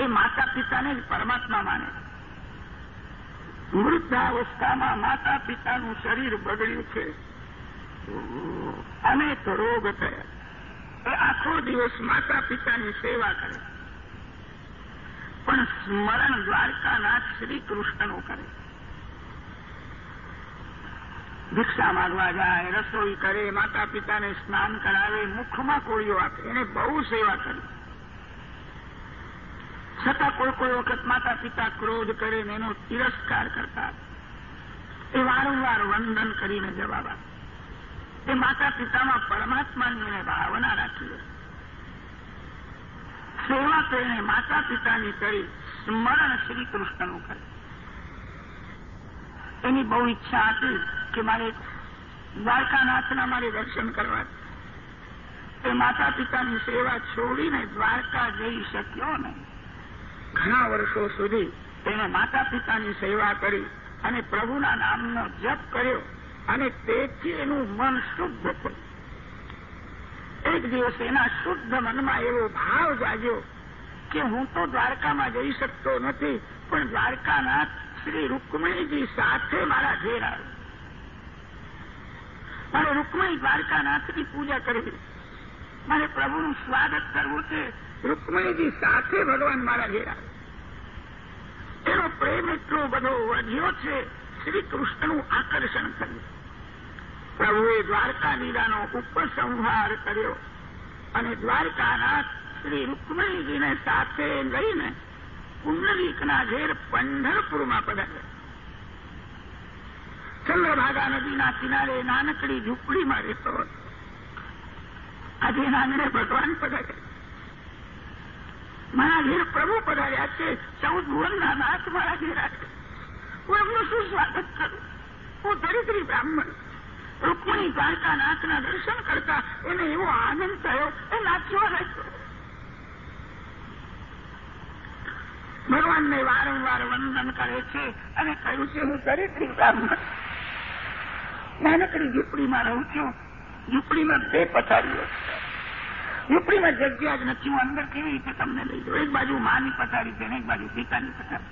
એ માતા પિતાને જ પરમાત્મા માને. વૃદ્ધાવસ્થામાં માતા પિતાનું શરીર બગડ્યું છે. અનેક રોગ થયા. એ આખો દિવસ માતા પિતાની સેવા કરે. પણ સ્મરણ દ્વારકાનાથ શ્રી કૃષ્ણનું કરે. ભિક્ષા માંગવા જાય, રસોઈ કરે માતા પિતાને સ્નાન કરાવે, મુખમાં કોળીઓ આપે, એને બહુ સેવા કરી. છતાં કોઈ કોઈ વખત માતા પિતા ક્રોધ કરે એનો તિરસ્કાર કરતા એ વારંવાર વંદન કરીને જવાબ આપે. એ માતા પિતામાં પરમાત્માની ભાવના રાખી સેવા તો માતા પિતાની કરી સ્મરણ શ્રી કૃષ્ણનું કરે. એની બહુ ઈચ્છા હતી કે મારે દ્વારકાનાથના મારે દર્શન કરવા એ માતા પિતાની સેવા છોડીને દ્વારકા જઈ શક્યો નહીં. ઘણા વર્ષો સુધી તેણે માતા પિતાની સેવા કરી અને પ્રભુના નામનો જપ કર્યો અને તેથી એનું મન શુદ્ધ થયું. એક દિવસ એના શુદ્ધ મનમાં એવો ભાવ જાગ્યો કે હું તો દ્વારકામાં જઈ શકતો નથી, પણ દ્વારકાનાથ શ્રી રૂકમણીજી સાથે મારા ઘેર આવ્યો. મારે રૂકમણી દ્વારકાનાથની પૂજા કરવી. મારે પ્રભુનું સ્વાગત કરવું છે. રૂકમણીજી સાથે ભગવાન મારા ઘેર આવ્યો. એનો પ્રેમ એટલો બધો વધ્યો છે. શ્રી કૃષ્ણનું આકર્ષણ થયું પ્રભુએ દ્વારકા લીલાનો ઉપસંહાર કર્યો અને દ્વારકાનાથ શ્રી રૂકમણીજીને સાથે લઈને પુંડલીકના ઘેર પંઢરપુરમાં પધાર્યા. ચંદ્રભાગા નદીના કિનારે નાનકડી ઝૂંપડીમાં રહેતો હતો. આજે નાંગણે ભગવાન પધાર્યા. મારા ઘેર પ્રભુ પધાર્યા છે. ચૌદ ભુવનના નાથ મારા ઘેર હું એમનું શું સ્વાગત કરું. હું દરિદ્રી બ્રાહ્મણ. રૂકમણી દ્વારકાનાથના દર્શન કરતા એને એવો આનંદ થયો. એ નાચવા લાગ્યો ભગવાનને વારંવાર વંદન કરે છે અને કહ્યું છે, હું દરિદ્રી બ્રાહ્મણ. નાનકડી ઝૂંપડીમાં રહું છું. ઝૂંપડીમાં બે પથારીઓ ઝૂંપડીમાં જગ્યા જ નથી. હું અંદર કેવી રીતે તમને લઈ જાઉં? એક બાજુ માની પથારી છે ને એક બાજુ પિતાની પથારી.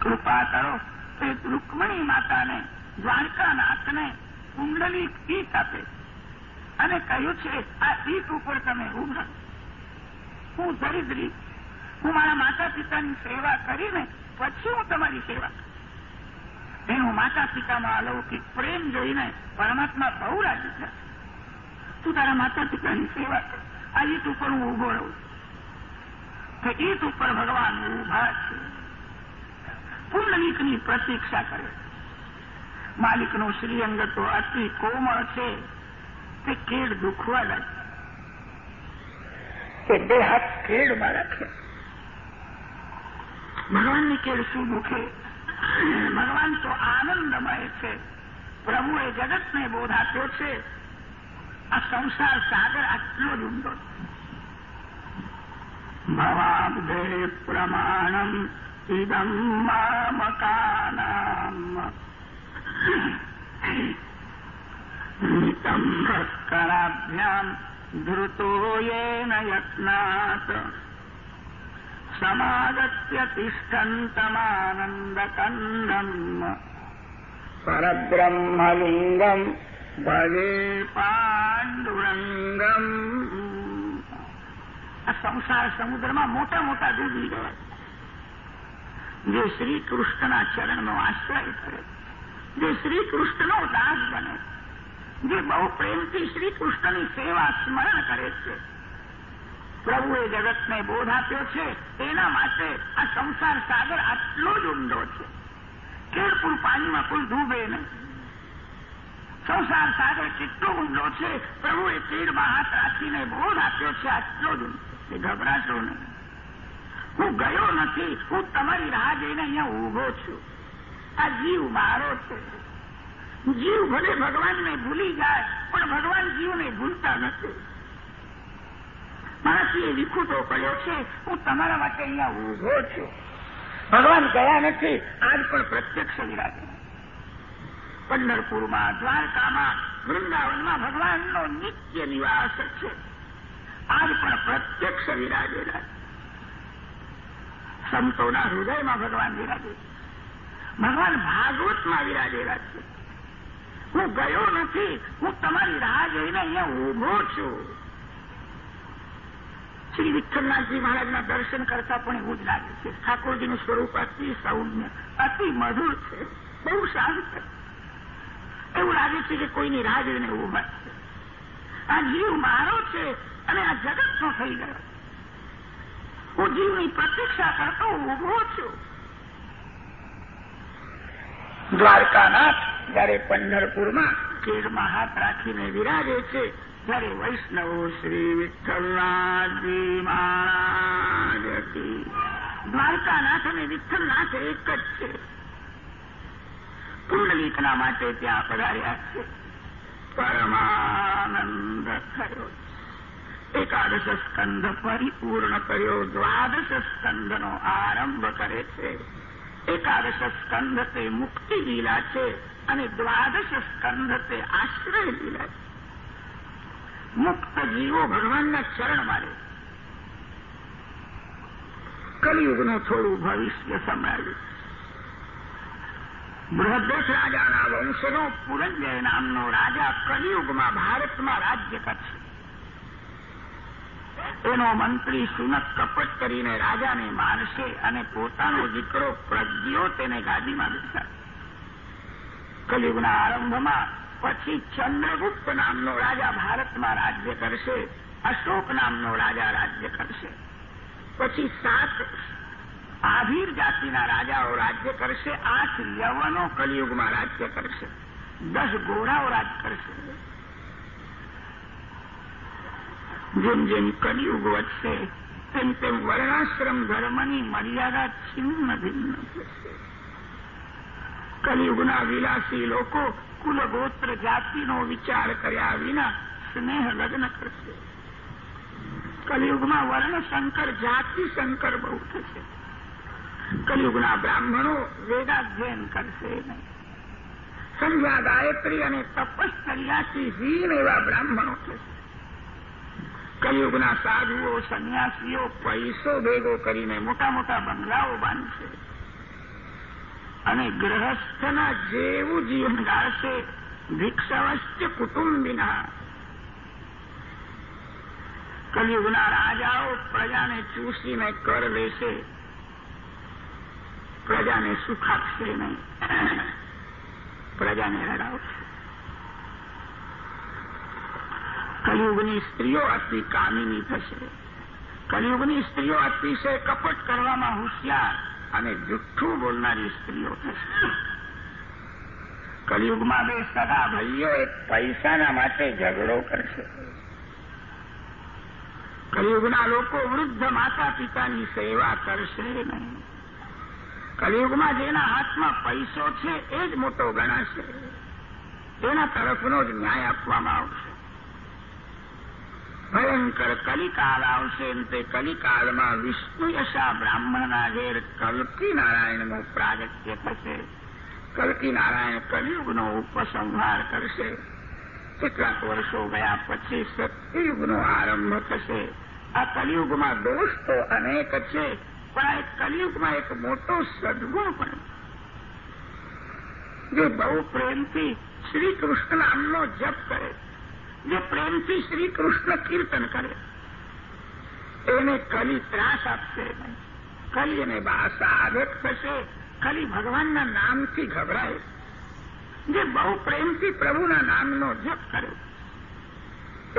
કૃપા કરો. એક રૂકમણી માતાને દ્વારકાનાથને કુંડલી ઈટ આપે. અને કહ્યું છે, આ ઈટ ઉપર તમે ઊભા હું દરિદ્રી. હું મારા માતા પિતાની સેવા કરીને પછી હું તમારી સેવા એનું માતા પિતામાં અલૌકિક પ્રેમ જોઈને પરમાત્મા બહુ રાજી છે તું તારા માતા પિતાની સેવા કર. આ ઈટ ઉપર હું ઊભો રહું તો ઈટ ઉપર ભગવાન ઊભા છે. પુંડલીકની પ્રતીક્ષા કરે. માલિકનો શ્રીઅંગ તો અતિ કોમળ છે. તે કેડ દુખવા લાગે તે બે હાથ કેડમાં રાખે ભગવાનની કેડ શું દુખે? ભગવાન તો આનંદમય છે. પ્રભુએ જગતને બોધ આપ્યો છે. આ સંસાર સાગર આટલો જ ઊંડો ભવાબ્ધે પ્રમાણમ ઇદમ મકાનામ નિતમ કરાભ્યામ ધૃતો યેન યત્નાત. સમાગત્ય તિષ્ઠંતમાનંદકંદમ પરબ્રહ્મલિંગમ ભલે પા પાંડુરંગમ આ સંસાર સમુદ્રમાં મોટા મોટા ડૂબી ગયા જે શ્રી કૃષ્ણના ચરણનો આશ્રય કરે, જે શ્રી કૃષ્ણનો દાસ બને, જે બહુ પ્રેમથી શ્રી સેવા સ્મરણ કરે છે. પ્રભુએ જગતને બોધ આપ્યો છે, તેના માટે આ સંસાર સાગર આટલો જ ઊંડો છે. કેળપુર પાણીમાં કોઈ ડૂબે નહીં. સંસાર સાગર કેટલો ઊંડો છે? પ્રભુએ તીરમાં હાથ રાખીને બોધ આપ્યો છે આટલો જ. એ ગભરાશો નહીં. હું ગયો નથી. હું તમારી રાહ જઈને અહીંયા ઊભો છું. આ જીવ મારો છે. જીવ ભલે ભગવાનને ભૂલી જાય, પણ ભગવાન જીવને ભૂલતા નથી. મારાથી એ વિખૂટો કર્યો છે. હું તમારા માટે અહીંયા ઊભો છું. ભગવાન ગયા નથી. આજ પણ પ્રત્યક્ષ વિરાજે. પંઢરપુરમાં, દ્વારકામાં, વૃંદાવનમાં ભગવાનનો નિત્ય નિવાસ છે. આજ પણ પ્રત્યક્ષ વિરાજેલા સંતોના હૃદયમાં ભગવાન વિરાજે ભગવાન ભાગવતમાં વિરાજેલા છે. હું ગયો નથી, હું તમારી રાહ જોઈને અહીંયા ઊભો છું. શ્રી વિઠ્ઠલનાથજી મહારાજના દર્શન કરતા પણ એવું જ લાગે છે. ઠાકોરજીનું સ્વરૂપ અતિ સૌમ્ય, અતિ મધુર છે. બહુ શાંત છે. એવું લાગે છે કે કોઈની રાહ જોઈને ઊભા આ જીવ મારો છે અને આ જગતનો થઈ ગયો. હું જીવની પ્રતીક્ષા કરતો ઊભો છું. દ્વારકાનાથ, જયારે પંઢરપુરમાં કેરમાં હાથ રાખીને વિરાજે છે, ત્યારે વૈષ્ણવો શ્રી વિઠ્ઠલનાથજી મહારાજ દ્વારકાનાથ અને વિઠ્ઠલનાથ એક જ છે. પુંડલીકના માટે ત્યાં પધાર્યા છે. પરમાનંદ થયો. એકાદશ સ્કંદ પરિપૂર્ણ કર્યો. દ્વાદશ સ્કંદનો આરંભ કરે છે. એકાદશ સ્કંદ તે મુક્તિ લીલા છે અને દ્વાદશ સ્કંધ તે આશ્રય લીલા છે. મુક્ત જીવો ભગવાનના ચરણ મારે. કલિયુગનું થોડું ભવિષ્ય સંભળાવ્યું બૃહદેશ રાજાના વંશનો પુરંજય નામનો રાજા કલિયુગમાં ભારતમાં રાજ્ય કરશે એનો મંત્રી સુનક કપટ કરીને રાજાને મારશે અને પોતાનો દીકરો પ્રજ્ઞો તેને ગાદીમાં બેસાડશે. કલિયુગના આરંભમાં પછી ચંદ્રગુપ્ત નામનો રાજા ભારતમાં રાજ્ય કરશે, અશોક નામનો રાજા રાજ્ય કરશે. પછી સાત આભીર જાતિના રાજાઓ રાજ્ય કરશે, આઠ યવનો કલિયુગમાં રાજ્ય કરશે, દસ ગોરાઓ રાજ કરશે. જેમ જેમ કલિયુગ વધશે, તેમ તેમ વર્ણાશ્રમ ધર્મની મર્યાદા છિન્ન ભિન્ન કલિયુગના વિલાસી લોકો કુલગોત્ર જાતિનો વિચાર કર્યા વિના સ્નેહ લગ્ન કરશે. કલિયુગમાં વર્ણ સંકર જાતિ સંકર બહુ થશે. કલિયુગના બ્રાહ્મણો વેદાધ્યયન કરશે નહીં. સંધ્યા ગાયત્રી અને તપશ્ચર્યાથી હીન એવા બ્રાહ્મણો થશે કલયુગના સાધુઓ, સંન્યાસીઓ પૈસો ભેગો કરીને મોટા મોટા બંગલાઓ બાંધશે અને ગ્રહસ્થના જેવું જીવન ગાળશે ભિક્ષવશ્ચ કુટુંબિના. કલયુગના રાજાઓ પ્રજાને ચૂસીને કર લેશે. પ્રજાને સુખ આપશે નહીં. પ્રજાને હરાવશે કલયુગની સ્ત્રીઓ અતિ કામિની થશે. કલયુગની સ્ત્રીઓ અતિશય કપટ કરવામાં હોશિયાર અને જુઠ્ઠું બોલનારી સ્ત્રીઓ થશે. કલિયુગમાં બે સગા ભાઈઓ પૈસાના માટે ઝઘડો કરશે. કલિયુગના લોકો વૃદ્ધ માતા પિતાની સેવા કરશે નહીં. કલિયુગમાં જેના હાથમાં પૈસો છે, એ જ મોટો ગણાશે. તેના તરફનો જ ન્યાય આપવામાં આવશે. ભયંકર કલિકાલ આવશે તે કલિકાલમાં વિષ્ણુ યશા બ્રાહ્મણના ઘેર કલ્કી પ્રાગટ્ય થશે. કલ્કી નારાયણ ઉપસંહાર કરશે. કેટલાક વર્ષો ગયા પછી સત્યયુગનો આરંભ થશે. આ કલિયુગમાં દોષ તો અનેક છે. પણ આ કલયુગમાં એક મોટો સદગુણ પણ જે બહુ પ્રેમથી શ્રી કૃષ્ણ નામનો જપ કરે. જે પ્રેમથી શ્રી કૃષ્ણ કીર્તન કરે. એને કલી ત્રાસ આપશે નહીં. કલી એને આદત થશે. કલી ભગવાનના નામથી ગભરાય. જે બહુ પ્રેમથી પ્રભુના નામનો જપ કરે.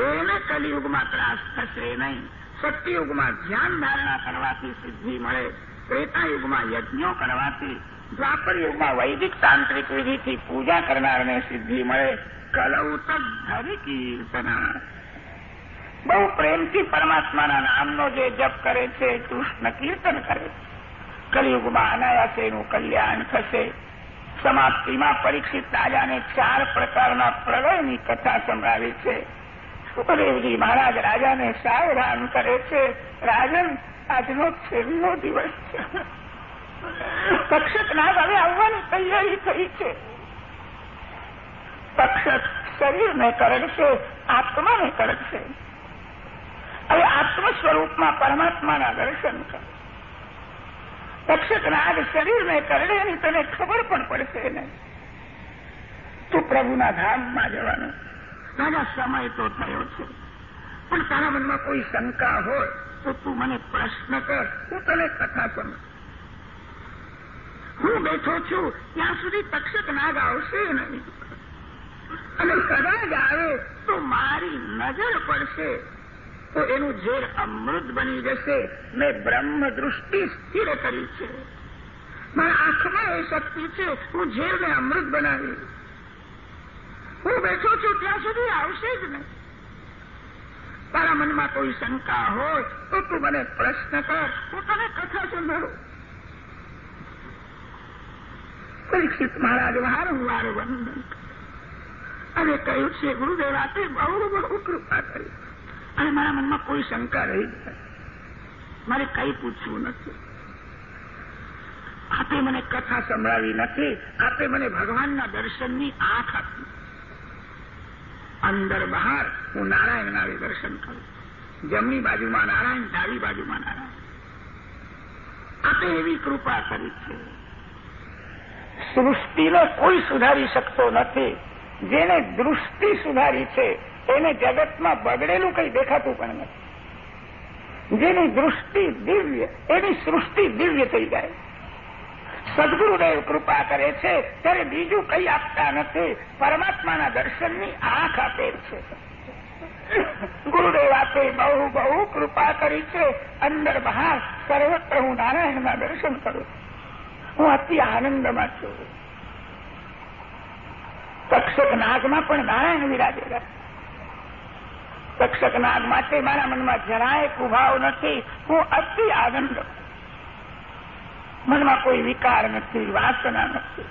એને કલિયુગમાં ત્રાસ થશે નહીં. સત્યયુગમાં ધ્યાન ધારણા કરવાથી સિદ્ધિ મળે, ત્રેતાયુગમાં યજ્ઞો કરવાથી દ્વાપર વૈદિક તાંત્રિક વિધિથી પૂજા કરનારને સિદ્ધિ મળે. કલૌત ધરી કીર્તના. બહુ પ્રેમથી પરમાત્માના નામનો જે જપ કરે છે, કૃષ્ણ કીર્તન કરે. કલયુગમાં અનાયાસે એનું કલ્યાણ થશે. સમાપ્તિમાં પરીક્ષિત રાજાને ચાર પ્રકારના પ્રલયની કથા સંભળાવી છે. સુખદેવજી મહારાજ રાજાને સાવધાન કરે છે. રાજન, આજનો છેલ્લો દિવસ છે. તક્ષકનાથ હવે આવવાની તૈયારી થઈ છે. તક્ષક શરીરને કરડશે, આત્માને કરડશે. હવે આત્મ સ્વરૂપમાં પરમાત્માના દર્શન કરે. તક્ષક નાગ શરીરને કરડે એની તને ખબર પણ પડશે નહીં. તું પ્રભુના ધામમાં જવાનું. દાદા સમય તો થયો છે. પણ તારા મનમાં કોઈ શંકા હોય તો તું મને પ્રશ્ન કર. હું તને કથા સમજ હું બેઠો છું, ત્યાં સુધી તક્ષક નાગ આવશે નહીં. અને કદાચ આવે તો મારી નજર પડશે. તો એનું ઝેર અમૃત બની જશે. મેં બ્રહ્મ દૃષ્ટિ સ્થિર કરી છે. મારા આંખમાં એ શક્તિ છે. હું ઝેરને અમૃત બનાવી હું બેઠો છું, ત્યાં સુધી આવશે જ નહીં. તારા મનમાં કોઈ શંકા હોય તો તું મને પ્રશ્ન કર. હું તને કથા સંભળું પરીક્ષિત મહારાજ વારંવાર વંદન અને કહ્યું છે, ગુરુદેવ આપે બહુ બહુ કૃપા કરી. અને મારા મનમાં કોઈ શંકા રહી જાય મારે કઈ પૂછવું નથી. આપે મને કથા સંભળાવી નથી. આપે મને ભગવાનના દર્શનની આંખ આપી. અંદર બહાર હું નારાયણના દર્શન કરું. જમણી બાજુમાં નારાયણ, ડાબી બાજુમાં નારાયણ. આપે એવી કૃપા કરી છે. સૃષ્ટિને કોઈ સુધારી શકતો નથી. જેને દૃષ્ટિ સુધારી છે, એને જગતમાં બગડેલું કંઈ દેખાતું પણ નથી. જેની દૃષ્ટિ દિવ્ય, એની સૃષ્ટિ દિવ્ય થઈ જાય. સદગુરુદેવ કૃપા કરે છે, ત્યારે બીજું કંઈ આપતા નથી. પરમાત્માના દર્શનની આંખ આપે છે. ગુરુદેવ આપે બહુ બહુ કૃપા કરી છે. અંદર બહાર સર્વત્ર હું નારાયણના દર્શન કરું. હું અતિ આનંદમાં છું. તક્ષક નાગમાં પણ નારાયણ વિરાજેલા. તક્ષક નાગ માટે મારા મનમાં જરાય કુભાવ નથી. હું અતિ આનંદ મનમાં કોઈ વિકાર નથી, વાસના નથી.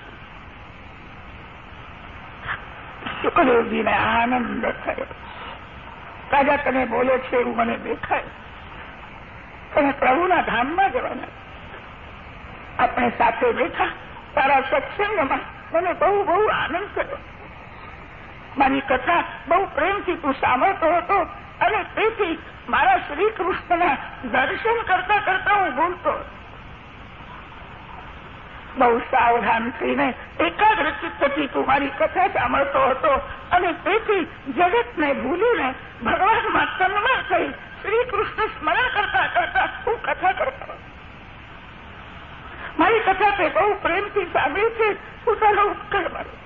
સુખદેવજીને આનંદ થયો. રાજા તમે બોલો છો એવું મને દેખાય. તમે પ્રભુના ધામમાં જવાના. આપણે સાથે બેઠા, તારા સત્સંગમાં મને બહુ બહુ આનંદ થયો. મારી કથા બહુ પ્રેમથી તું સાંભળતો હતો અને તેથી મારા શ્રી કૃષ્ણના દર્શન કરતા કરતા હું ભૂલતો બહુ સાવધાન થઈને એકાગ્ર ચિત્તથી તું મારી કથા સાંભળતો હતો અને તેથી જગતને ભૂલીને ભગવાનમાં તન્મા થઈ શ્રી સ્મરણ કરતા કરતા હું કથા કરતો મારી કથા તે બહુ પ્રેમથી સાંભળી છે હું તારો ઉપકાર મારું.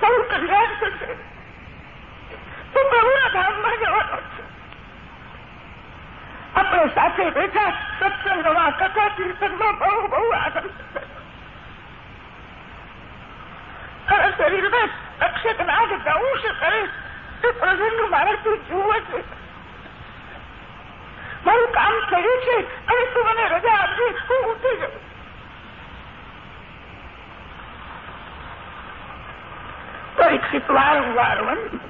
તારું કલ્યાણ થશે. તું પ્રભુના ધામમાં જવાનો છે. આપણે સાથે બેઠા સત્સંગમાં કથા કીર્તનમાં બહુ બહુ આનંદ તારા શરીરને રક્ષક નાગ દંશ કરે તે પ્રસંગ મારાથી જુએ છે. મારું કામ થયું છે અને તું મને રજા આપજે, હું ઉઠી જાઉં. પરીક્ષિત વારંવાર વંદન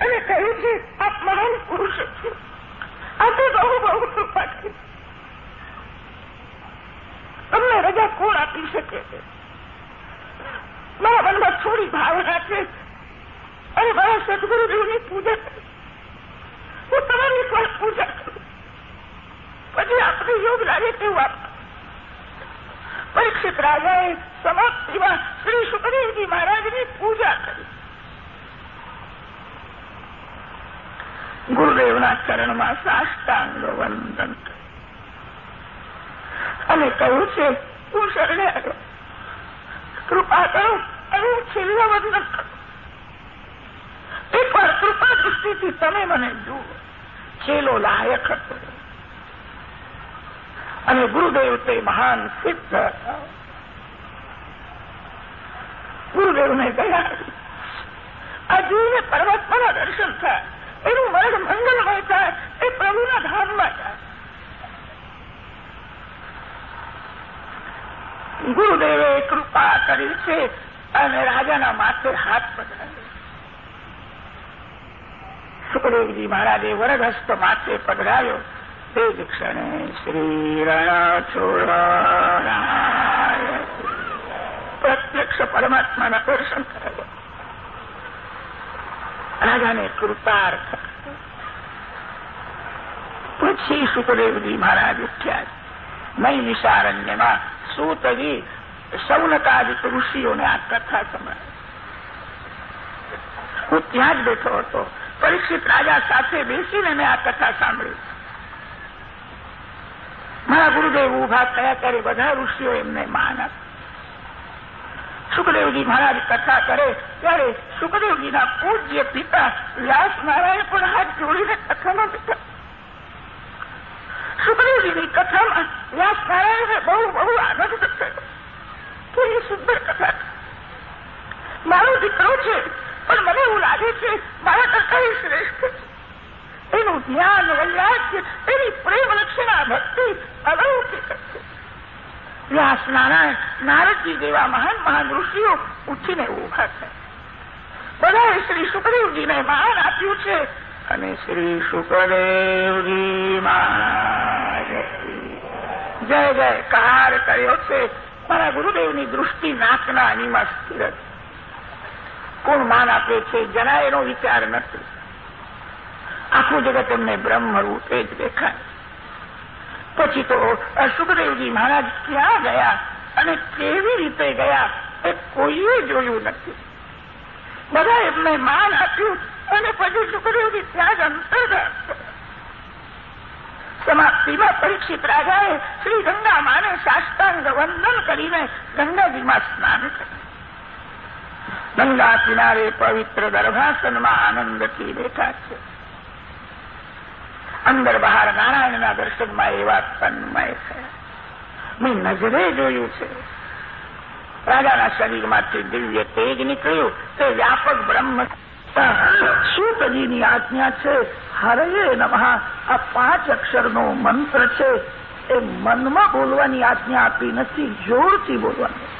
અને કહ્યું છે, આપ મહાન પુરુષ છો. આપે બહુ બહુ કૃપા કરી તમને રજા કોણ આપી શકે? છે મારા મનમાં થોડી ભાવના છે. અને મારા સદગુરુદેવની પૂજા હું તમારી પણ પૂજા કરું. પછી આપણે યોગ લાગે તેવું આપ. પરીક્ષિત રાજાએ સમાપ્તિમાં શ્રી સુખદેવજી મહારાજની પૂજા કરી. ગુરુદેવના ચરણમાં સાષ્ટાંગ વંદન અને કહ્યું છે હું શરણે આવ્યો કૃપા કરો અને હું છેલ્લા વંદન કરું એકવાર કૃપા દૃષ્ટિથી તમે મને જુઓ છેલ્લો લાયક હતો અને ગુરુદેવ તે મહાન સિદ્ધ હતા ગુરુદેવને ગયા આ પર્વત પર દર્શન થાય એનું મરણ મંગલમય થાય એ પ્રભુના ધામમાં જાય ગુરુદેવે કૃપા કરી છે અને રાજાના માથે હાથ પધરાવ્યો સુખદેવજી મહારાજે વરદહસ્ત માથે પધરાવ્યો તે જ ક્ષણે શ્રી રણાચોરાય પ્રત્યક્ષ પરમાત્માના દર્શન કરાવ્યા રાજાને કૃપાર્થ પછી સુખદેવજી મહારાજ ઉઠ્યા મય નિશારણ્યમાં સૂતજી સૌનકાદિક ઋષિઓને આ કથા સંભળાવી હું ત્યાં જ બેઠો હતો. પરીક્ષિત રાજા સાથે બેસીને મેં આ કથા સાંભળી. મારા ગુરુદેવ ઊભા થયા ત્યારે બધા ઋષિઓ એમને માન આપ્યું. સુખદેવજી મહારાજ કથા કરે ત્યારે સુખદેવજીના પૂજ્ય પિતા વ્યાસ નારાયણ પણ હાથ જોડીને કથામાં બેઠા સુખદેવજીની કથામાં વ્યાસ નારાયણને બહુ બહુ આનંદ થયો કેવી સુંદર કથા. મારો દીકરો છે, પણ મને એવું લાગે છે મારા કરતા એ શ્રેષ્ઠ છે. એનું ધ્યાન, વૈરાગ્ય, એની પ્રેમ લક્ષણા ભક્તિ અલૌકિક વ્યાસ નારાયણ નારદજી જેવા મહાન મહાન ઋષિઓ ઉઠીને ઊભા થયા શ્રી સુખદેવજીને માન આપ્યું છે. અને શ્રી સુખદેવજી જય જય કાર કર્યો છે. મારા ગુરુદેવની દૃષ્ટિ નાકના અનીમાં સ્થિર કોણ માન આપે છે જરા એનો વિચાર નથી. આખું જગત એમને બ્રહ્મરૂપે જ દેખાય. પછી તો સુખદેવજી મહારાજ ક્યાં ગયા અને કેવી રીતે ગયા એ કોઈએ જોયું નથી. બધા એમને માન આપ્યું અને પછી સુખદેવજી ત્યાં જ અંતર્ગત. સમાપ્તિમાં પરીક્ષિત રાજાએ શ્રી ગંગા માને સાષ્ટાંગ વંદન કરીને ગંગાજીમાં સ્નાન કર્યું. ગંગા કિનારે પવિત્ર ગર્ભાસનમાં આનંદથી બેઠા છે. અંદર બહાર નારાયણના દર્શનમાં એવા તન્મય થયા મેં નજરે જોયું છે. રાજાના શરીરમાંથી દિવ્ય તેજ નીકળ્યું તે વ્યાપક બ્રહ્મ સૂતજીની આજ્ઞા છે હરયે નમઃ આ પાંચ અક્ષરનો મંત્ર છે એ મનમાં બોલવાની આજ્ઞા આપી નથી જોરથી બોલવાની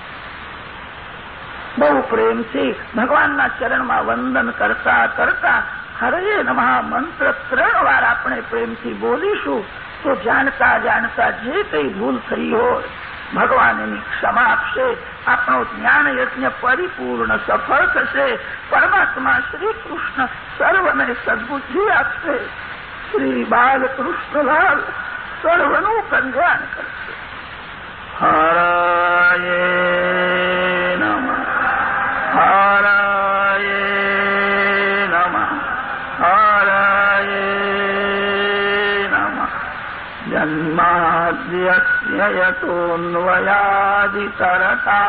બહુ પ્રેમથી ભગવાનના ચરણમાં વંદન કરતા કરતા હરયે નમઃ મંત્ર ત્રણ વાર આપણે પ્રેમથી બોલીશું તો જાણતા જાણતા જે કંઈ ભૂલ થઈ હોય ભગવાન એની ક્ષમા આપશે આપણો જ્ઞાન યજ્ઞ પરિપૂર્ણ સફળ થશે. પરમાત્મા શ્રી કૃષ્ણ સર્વને સદબુદ્ધિ આપશે. શ્રી બાલકૃષ્ણલાલ સર્વનું કલ્યાણ કરશે. હરાય નમ. હરાય નમ. હરાય નમ. જન્માદ્યસ્ય ज्ञयतोऽन्वयादितरता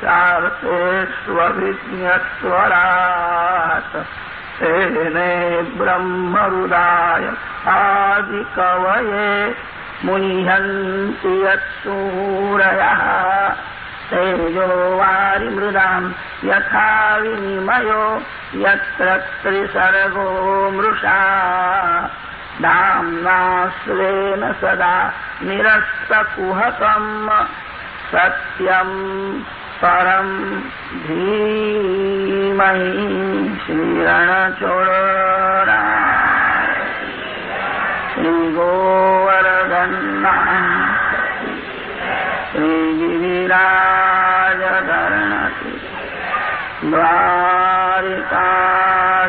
चार्तेष्वभिज्ञस्वरात् तेने ब्रह्मरुदाय आदिकवये मुह्यन्ति यत्सूरयः तेजो वारिमृदाम् यथा विनिमयो यत्र त्रिसर्गो मृषा दाम्ना स्वेन सदा निरस्तकुहकम् सत्यम् परम् धीमहि श्रीरणचोरा श्रीगोवर्धन्ना श्रीगिरिराजधरणति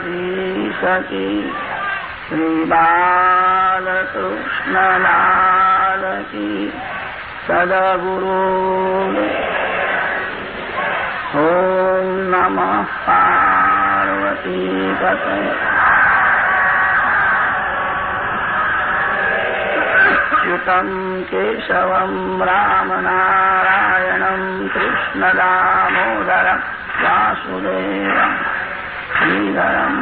द्वारिकाधीशति श्रीबालकृष्णलालकी सदगुरु ॐ नमः पार्वतीपतये च्युतम् केशवम् रामनारायणम् कृष्णदामोदरम् वासुदेवम् श्रीधरम्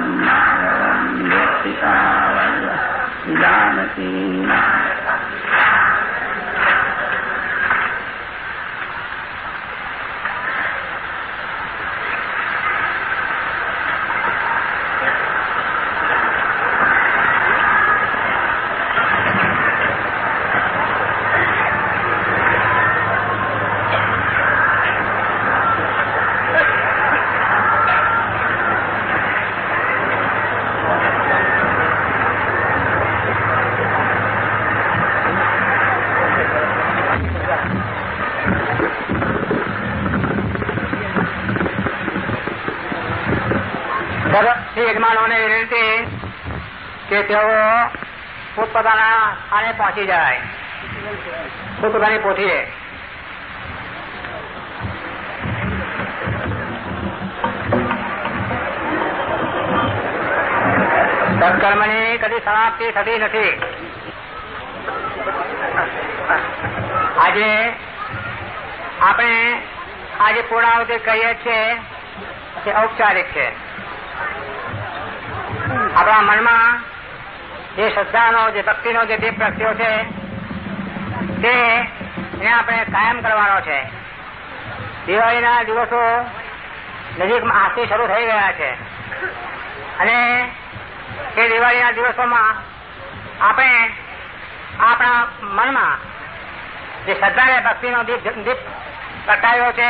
မရှိဘူးသိတာဝါဒသီလမရှိ પહોંચી જાય પોતપોતાની પોથીએ સત્કર્મની કદી સમાપ્તિ થતી નથી આજે આપણે આજે પૂર્ણાવતી કહીએ છીએ તે ઔપચારિક છે આપણા મનમાં જે શ્રદ્ધાનો, જે ભક્તિનો જે દીપ પ્રગટ્યો છે, તે આપણે કાયમ કરવાનો છે. દિવાળીના દિવસો નજીકમાં આજથી શરૂ થઈ ગયા છે. અને એ દિવાળીના દિવસોમાં આપણે આપણા મનમાં જે શ્રદ્ધા અને ભક્તિનો દીપ દીપ પ્રગટાવ્યો છે,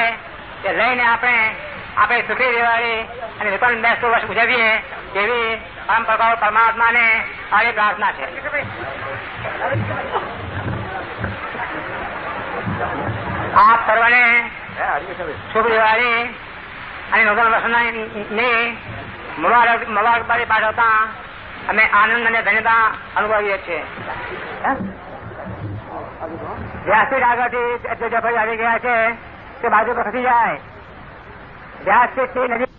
તે લઈને આપણે આપણે સુખી રહેવાની અને વિપન બેસતું વર્ષ ઉજવીએ તેવી પરમ પ્રભાવ પરમાત્માને આવી પ્રાર્થના છે. આપ સર્વને શુભ દિવાળી અને નૂતન વર્ષની મુબારક મુબારકબારી પાઠવતા અમે આનંદ અને ધન્યતા અનુભવીએ છીએ. વ્યાસપીઠ આગળથી ભાઈ આવી ગયા છે તે બાજુ પર ખસી જાય. વ્યાસપીઠથી નજીક Mm-hmm.